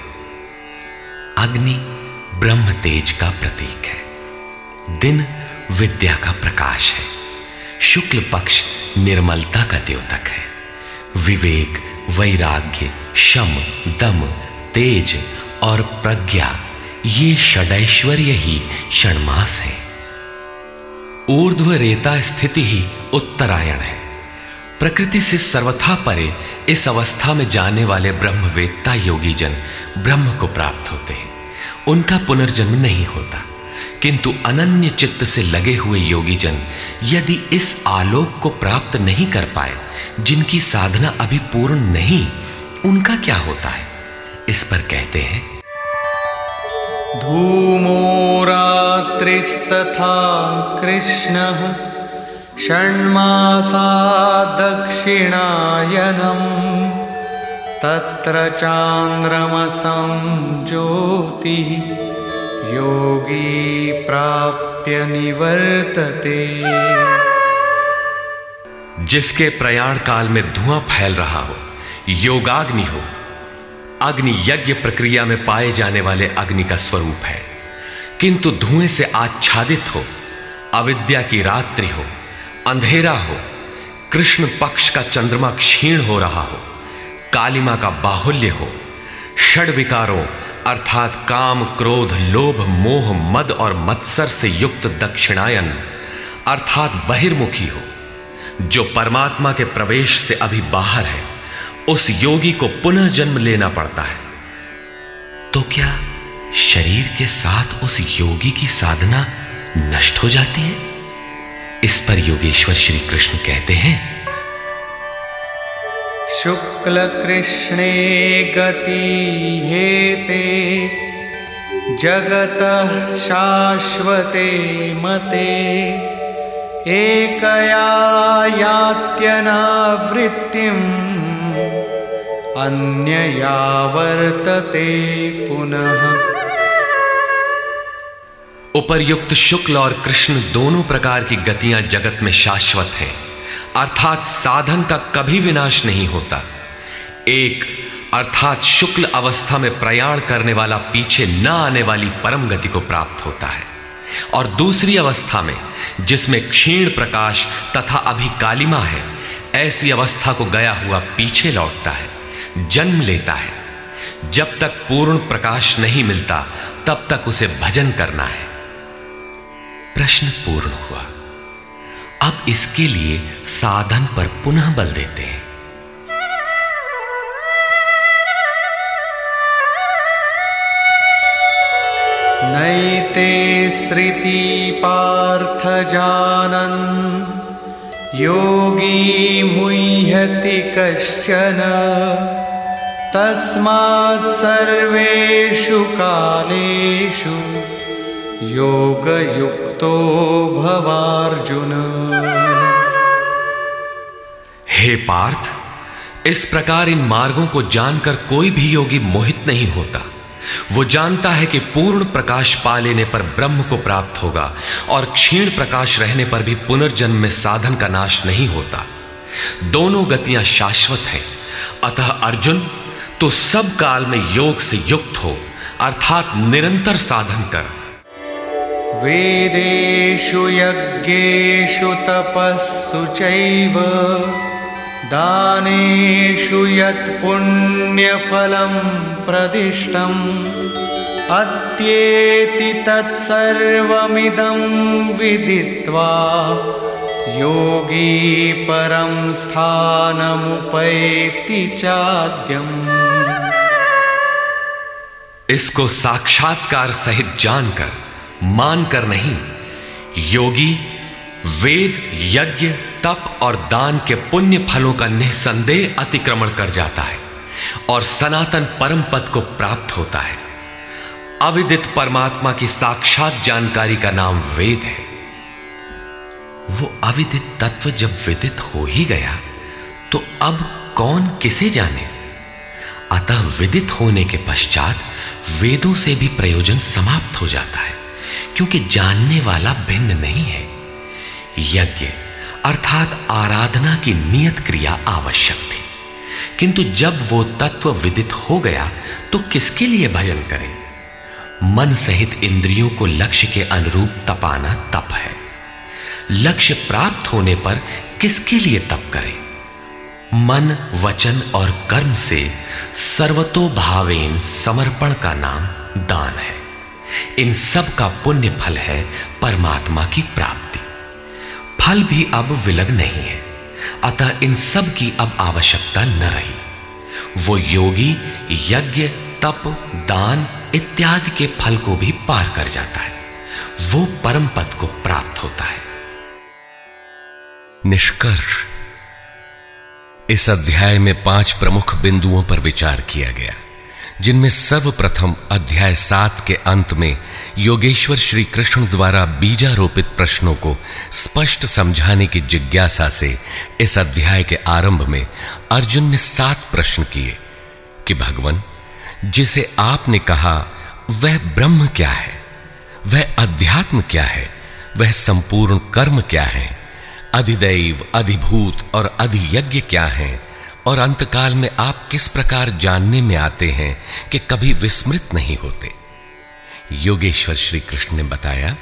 अग्नि ब्रह्म तेज का प्रतीक है। दिन विद्या का प्रकाश है। शुक्ल पक्ष निर्मलता का द्योतक है। विवेक, वैराग्य, शम, दम, तेज और प्रज्ञा, ये षडैश्वर्य ही षणमास है। ऊर्ध्व रेता स्थिति ही उत्तरायण है। प्रकृति से सर्वथा परे इस अवस्था में जाने वाले ब्रह्मवेत्ता योगी जन ब्रह्म को प्राप्त होते हैं। उनका पुनर्जन्म नहीं होता। किंतु अनन्य चित्त से लगे हुए योगी जन यदि इस आलोक को प्राप्त नहीं कर पाए, जिनकी साधना अभी पूर्ण नहीं, उनका क्या होता है? इस पर कहते हैं। धूमो रात्रिस्तथा कृष्णः षण्मासा दक्षिणायनम्। तत्र चान्द्रमसं ज्योतिः योगी प्राप्य निवर्तते। जिसके प्रयाण काल में धुआँ फैल रहा हो, योगाग्नि हो, अग्नि यज्ञ प्रक्रिया में पाए जाने वाले अग्नि का स्वरूप है। किंतु धुएँ से आच्छादित हो, अविद्या की रात्रि हो, अंधेरा हो, कृष्ण पक्ष का चंद्रमा क्षीण हो रहा हो कालिमा का बाहुल्य हो। षड विकारों अर्थात काम, क्रोध, लोभ, मोह, मद और मत्सर से युक्त दक्षिणायन, अर्थात बहिर्मुखी हो। जो परमात्मा के प्रवेश से अभी बाहर है, उस योगी को पुनः जन्म लेना पड़ता है। तो क्या शरीर के साथ उस योगी की साधना नष्ट हो जाती है? इस पर योगेश्वर श्री कृष्ण कहते हैं शुक्लकृष्णे गति हेते जगतः शाश्वते मते, एकया यात्यनावृत्तिम् अन्यया वर्तते पुनः। उपर्युक्त शुक्ल और कृष्ण दोनों प्रकार की गतियाँ जगत में शाश्वत हैं। अर्थात साधन का कभी विनाश नहीं होता। एक, अर्थात शुक्ल अवस्था में प्रयाण करने वाला पीछे न आने वाली परम गति को प्राप्त होता है। और दूसरी अवस्था में, जिसमें क्षीण प्रकाश तथा अभी कालिमा है, ऐसी अवस्था को गया हुआ पीछे लौटता है, जन्म लेता है। जब तक पूर्ण प्रकाश नहीं मिलता, तब तक उसे भजन करना है। प्रश्न पूर्ण हुआ। अब इसके लिए साधन पर पुनः बल देते हैं। नैते श्रुति पार्थ जानन्, योगी मुह्यति कश्चन। तस्मात् सर्वेषु कालेषु योगयुक्तो भवार्जुन। हे पार्थ, इस प्रकार इन मार्गों को जानकर कोई भी योगी मोहित नहीं होता। वो जानता है कि पूर्ण प्रकाश पा लेने पर ब्रह्म को प्राप्त होगा और क्षीण प्रकाश रहने पर भी पुनर्जन्म में साधन का नाश नहीं होता। दोनों गतियाँ शाश्वत हैं। अतः अर्जुन तो सब काल में योग से युक्त हो, अर्थात निरंतर साधन कर। वेदेषु यज्ञेषु तपस्सु चैव दानेषु यत् पुण्यफलं प्रदिष्टम् अत्येति तत्सर्वमिदं विदित्वा योगी परं स्थानमुपैति चाद्यम् इसको साक्षात्कार सहित जानकर मानकर नहीं। योगी, वेद, यज्ञ, तप और दान के पुण्य फलों का निसंदेह अतिक्रमण कर जाता है और सनातन परम पद को प्राप्त होता है। अविदित परमात्मा की साक्षात जानकारी का नाम वेद है। वो अविदित तत्व जब विदित हो ही गया तो अब कौन किसे जाने? अतः विदित होने के पश्चात वेदों से भी प्रयोजन समाप्त हो जाता है। क्योंकि जानने वाला भिन्न नहीं है। यज्ञ अर्थात आराधना की नियत क्रिया आवश्यक थी। किंतु जब वो तत्व विदित हो गया तो किसके लिए भजन करें? मन सहित इंद्रियों को लक्ष्य के अनुरूप तपाना तप है। लक्ष्य प्राप्त होने पर किसके लिए तप करें? मन, वचन और कर्म से सर्वतोभावेन समर्पण का नाम दान है। इन सब का पुण्य फल है परमात्मा की प्राप्ति। फल भी अब विलग नहीं है, अतः इन सब की अब आवश्यकता न रही। वो योगी, यज्ञ, तप, दान इत्यादि के फल को भी पार कर जाता है। वो परम पद को प्राप्त होता है। निष्कर्ष। इस अध्याय में पाँच प्रमुख बिंदुओं पर विचार किया गया। जिनमें सर्वप्रथम अध्याय सात के अंत में योगेश्वर श्री कृष्ण द्वारा बीजारोपित प्रश्नों को स्पष्ट समझाने की जिज्ञासा से इस अध्याय के आरंभ में अर्जुन ने सात प्रश्न किए कि भगवान, जिसे आपने कहा, वह ब्रह्म क्या है? वह अध्यात्म क्या है? वह संपूर्ण कर्म क्या है? अधिदैव, अधिभूत और अधियज्ञ क्या है? और अंतकाल में आप किस प्रकार जानने में आते हैं कि कभी विस्मृत नहीं होते? योगेश्वर श्री कृष्ण ने बताया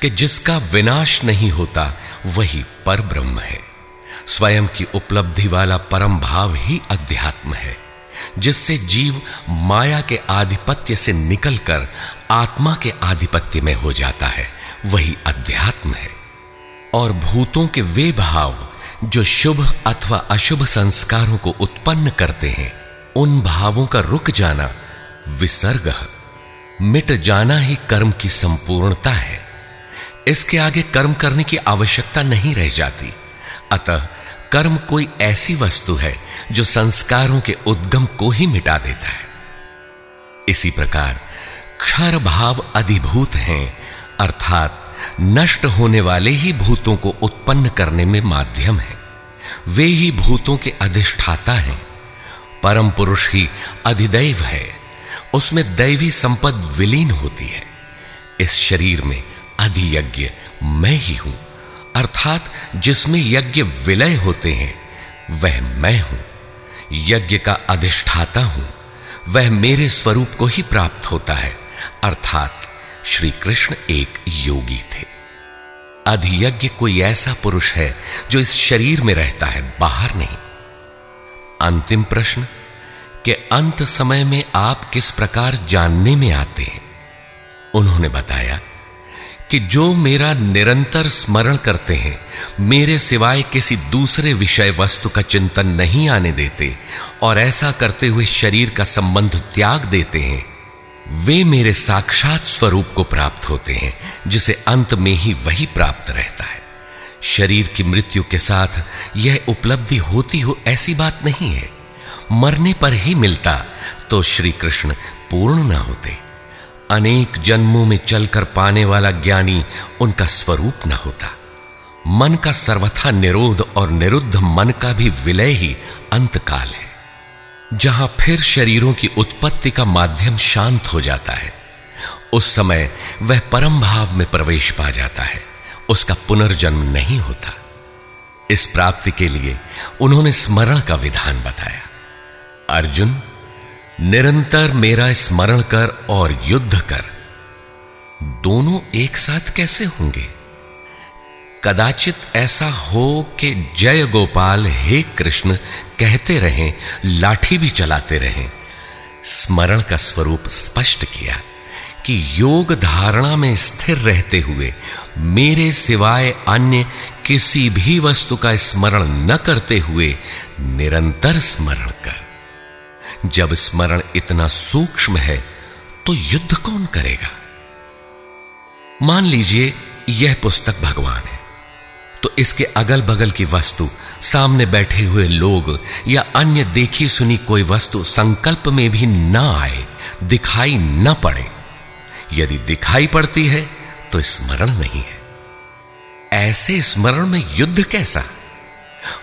कि जिसका विनाश नहीं होता, वही पर ब्रह्म है। स्वयं की उपलब्धि वाला परम भाव ही अध्यात्म है, जिससे जीव माया के आधिपत्य से निकलकर आत्मा के आधिपत्य में हो जाता है, वही अध्यात्म है। और भूतों के वे भाव जो शुभ अथवा अशुभ संस्कारों को उत्पन्न करते हैं, उन भावों का रुक जाना विसर्ग मिट जाना ही कर्म की संपूर्णता है। इसके आगे कर्म करने की आवश्यकता नहीं रह जाती। अतः कर्म कोई ऐसी वस्तु है, जो संस्कारों के उद्गम को ही मिटा देता है। इसी प्रकार क्षर भाव अधिभूत हैं, अर्थात नष्ट होने वाले ही भूतों को उत्पन्न करने में माध्यम है। वे ही भूतों के अधिष्ठाता हैं। परम पुरुष ही अधिदैव है। उसमें दैवी संपद विलीन होती है। इस शरीर में अधियज्ञ मैं ही हूँ। अर्थात जिसमें यज्ञ विलय होते हैं, वह मैं हूँ। यज्ञ का अधिष्ठाता हूँ। वह मेरे स्वरूप को ही प्राप्त होता है। अर्थात श्री कृष्ण एक योगी थे। अधियज्ञ कोई ऐसा पुरुष है जो इस शरीर में रहता है, बाहर नहीं। अंतिम प्रश्न, कि अंत समय में आप किस प्रकार जानने में आते हैं? उन्होंने बताया कि जो मेरा निरंतर स्मरण करते हैं, मेरे सिवाय किसी दूसरे विषय वस्तु का चिंतन नहीं आने देते, और ऐसा करते हुए शरीर का संबंध त्याग देते हैं वे मेरे साक्षात स्वरूप को प्राप्त होते हैं, जिसे अंत में ही वही प्राप्त रहता है। शरीर की मृत्यु के साथ यह उपलब्धि होती हो ऐसी बात नहीं है। मरने पर ही मिलता तो श्री कृष्ण पूर्ण न होते। अनेक जन्मों में चलकर पाने वाला ज्ञानी उनका स्वरूप न होता। मन का सर्वथा निरोध और निरुद्ध मन का भी विलय ही अंतकाल है। जहाँ फिर शरीरों की उत्पत्ति का माध्यम शांत हो जाता है, उस समय वह परम भाव में प्रवेश पा जाता है, उसका पुनर्जन्म नहीं होता। इस प्राप्ति के लिए उन्होंने स्मरण का विधान बताया। अर्जुन, निरंतर मेरा स्मरण कर और युद्ध कर। दोनों एक साथ कैसे होंगे? कदाचित ऐसा हो कि जय गोपाल, हे कृष्ण, कहते रहें, लाठी भी चलाते रहें। स्मरण का स्वरूप स्पष्ट किया कि योग धारणा में स्थिर रहते हुए मेरे सिवाय अन्य किसी भी वस्तु का स्मरण न करते हुए निरंतर स्मरण कर। जब स्मरण इतना सूक्ष्म है तो युद्ध कौन करेगा? मान लीजिए, यह पुस्तक भगवान है। तो इसके अगल बगल की वस्तु, सामने बैठे हुए लोग या अन्य देखी सुनी कोई वस्तु संकल्प में भी न आए, दिखाई न पड़े। यदि दिखाई पड़ती है तो स्मरण नहीं है। ऐसे स्मरण में युद्ध कैसा?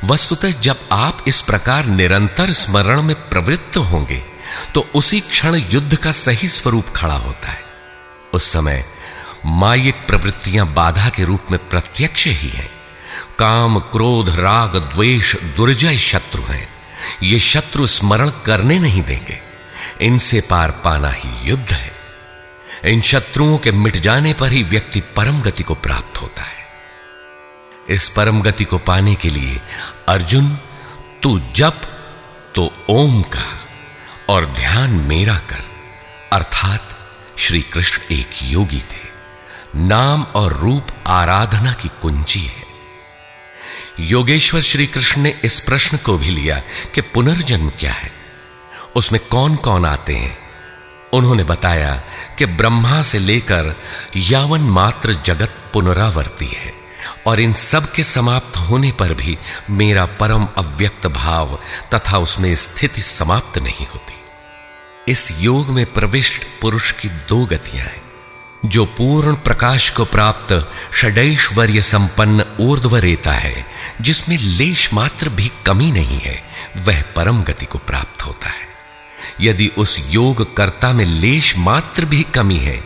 वस्तुतः जब आप इस प्रकार निरंतर स्मरण में प्रवृत्त होंगे तो उसी क्षण युद्ध का सही स्वरूप खड़ा होता है। उस समय मायिक प्रवृत्तियाँ बाधा के रूप में प्रत्यक्ष ही हैं। काम, क्रोध, राग, द्वेष, दुर्जय शत्रु हैं। ये शत्रु स्मरण करने नहीं देंगे। इनसे पार पाना ही युद्ध है। इन शत्रुओं के मिट जाने पर ही व्यक्ति परम गति को प्राप्त होता है। इस परम गति को पाने के लिए, अर्जुन, तू जप तो ओम का और ध्यान मेरा कर। अर्थात, श्री कृष्ण एक योगी थे। नाम और रूप आराधना की कुंजी है। योगेश्वर श्री कृष्ण ने इस प्रश्न को भी लिया कि पुनर्जन्म क्या है? उसमें कौन कौन आते हैं? उन्होंने बताया कि ब्रह्मा से लेकर यावन मात्र जगत पुनरावर्ती है और इन सब के समाप्त होने पर भी मेरा परम अव्यक्त भाव तथा उसमें स्थिति समाप्त नहीं होती। इस योग में प्रविष्ट पुरुष की दो गतियाँ हैं, जो पूर्ण प्रकाश को प्राप्त षडैश्वर्य संपन्न ऊर्ध्व रेता है जिसमें लेश मात्र भी कमी नहीं है, वह परम गति को प्राप्त होता है। यदि उस योग कर्ता में लेश मात्र भी कमी है,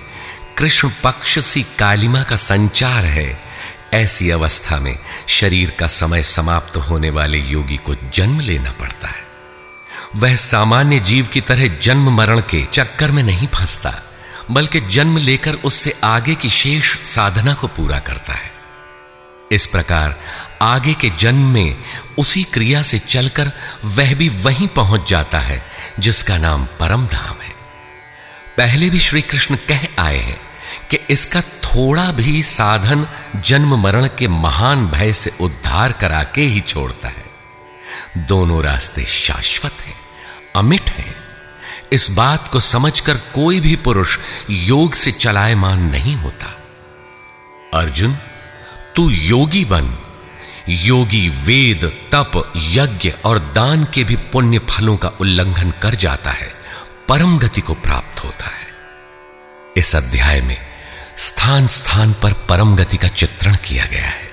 कृष्ण पक्ष सी कालिमा का संचार है, ऐसी अवस्था में शरीर का समय समाप्त होने वाले योगी को जन्म लेना पड़ता है। वह सामान्य जीव की तरह जन्म मरण के चक्कर में नहीं फंसता, बल्कि जन्म लेकर उससे आगे की शेष साधना को पूरा करता है। इस प्रकार आगे के जन्म में उसी क्रिया से चलकर वह भी वहीं पहुँच जाता है, जिसका नाम परम धाम है। पहले भी श्री कृष्ण कह आए हैं कि इसका थोड़ा भी साधन जन्म मरण के महान भय से उद्धार करा के ही छोड़ता है। दोनों रास्ते शाश्वत हैं, अमिट हैं। इस बात को समझकर कोई भी पुरुष योग से चलायमान नहीं होता। अर्जुन तू योगी बन। योगी वेद, तप, यज्ञ और दान के भी पुण्य फलों का उल्लंघन कर जाता है, परम गति को प्राप्त होता है। इस अध्याय में स्थान स्थान पर परम गति का चित्रण किया गया है,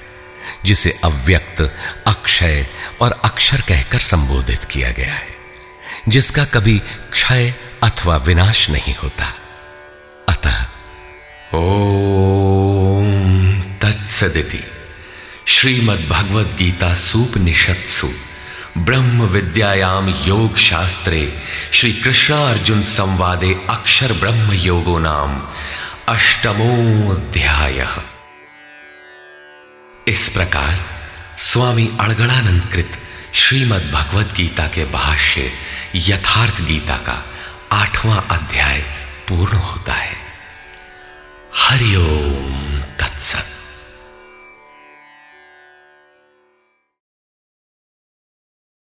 जिसे अव्यक्त, अक्षय और अक्षर कहकर संबोधित किया गया है, जिसका कभी क्षय अथवा विनाश नहीं होता। अतः, ओम। तत्सदिति श्रीमद् भगवद गीता सूपनिषत्सु ब्रह्म विद्यायाम योग शास्त्रे श्री कृष्ण अर्जुन संवादे अक्षर ब्रह्म योगो नाम अष्टमोध्याय इस प्रकार स्वामी अड़गड़ानंद कृत श्रीमद भगवत गीता के भाष्य यथार्थ गीता का आठवां अध्याय पूर्ण होता है। हरिओम तत्सत।